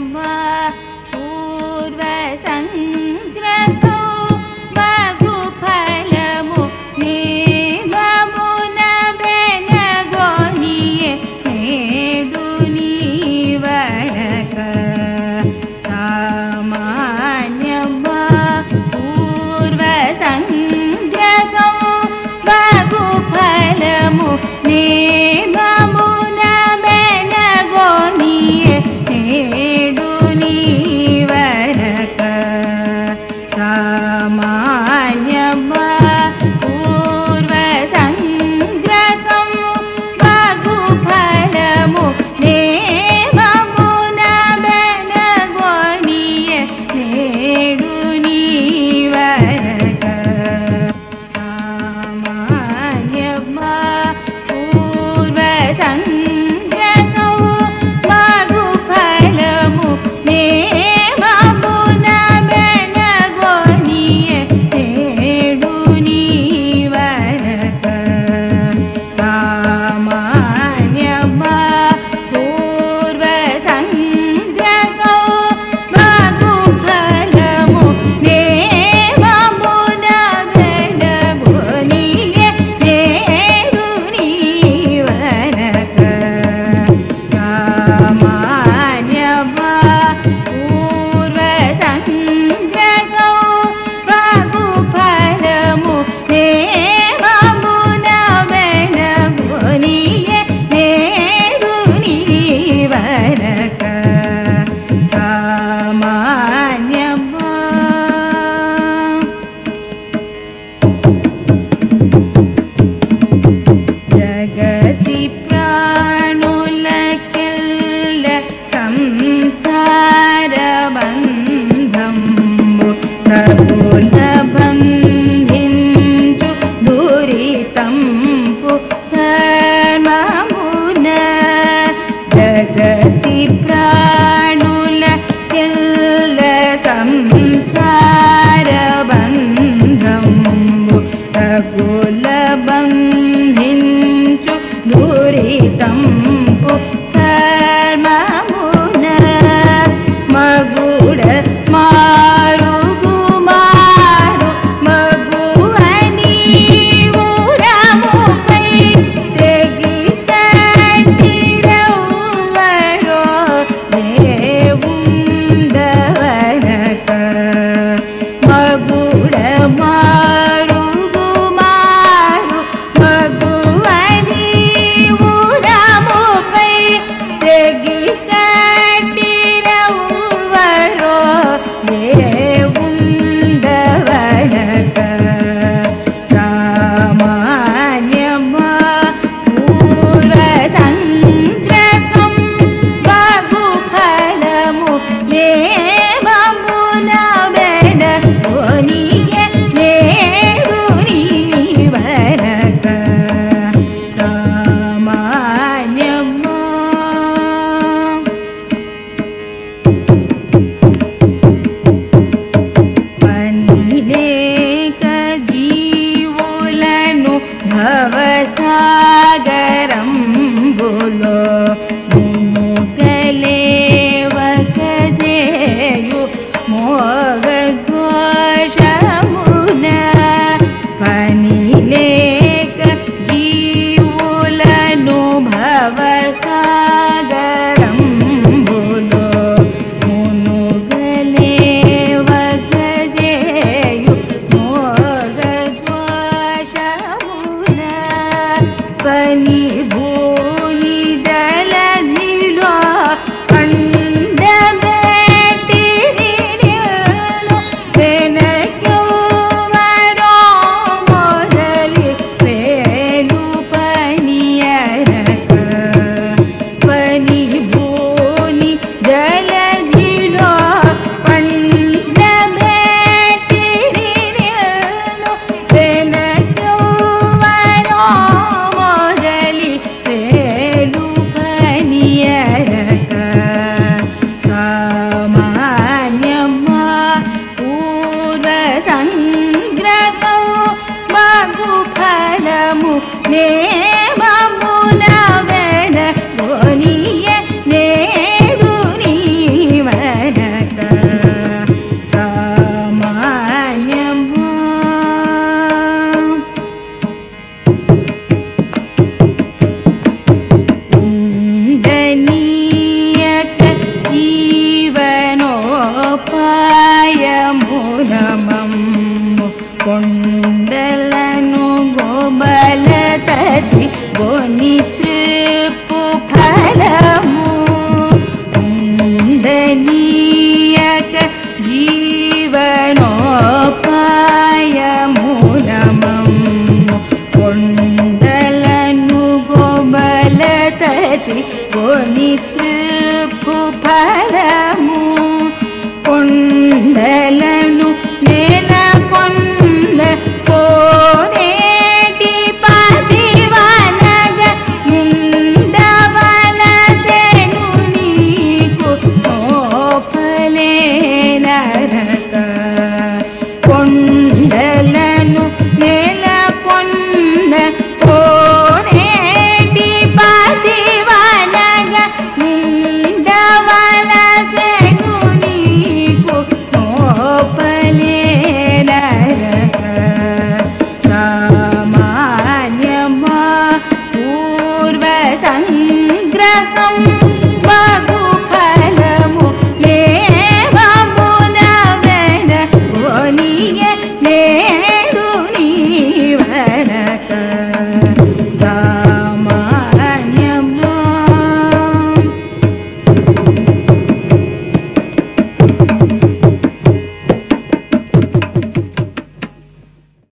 my भवसा फलमु कुण्डनीयक पूर्वसङ्ग्रहम्।